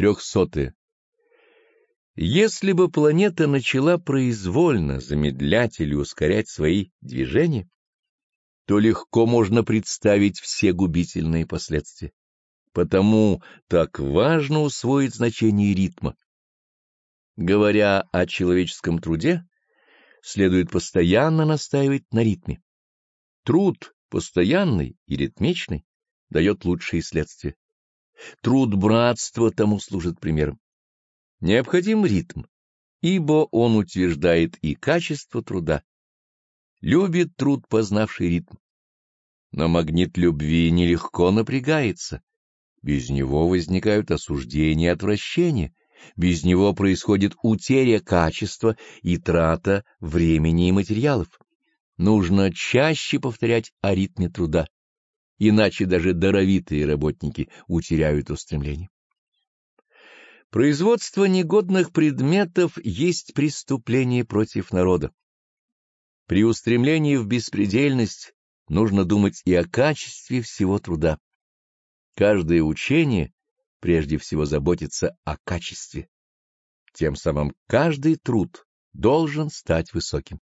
Трехсотое. Если бы планета начала произвольно замедлять или ускорять свои движения, то легко можно представить все губительные последствия. Потому так важно усвоить значение ритма. Говоря о человеческом труде, следует постоянно настаивать на ритме. Труд постоянный и ритмичный дает лучшие следствия. Труд братства тому служит примером. Необходим ритм, ибо он утверждает и качество труда. Любит труд, познавший ритм. Но магнит любви нелегко напрягается. Без него возникают осуждения и отвращения. Без него происходит утеря качества и трата времени и материалов. Нужно чаще повторять о ритме труда, иначе даже даровитые работники утеряют устремление. Производство негодных предметов есть преступление против народа. При устремлении в беспредельность нужно думать и о качестве всего труда. Каждое учение прежде всего заботится о качестве. Тем самым каждый труд должен стать высоким.